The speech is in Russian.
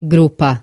группа.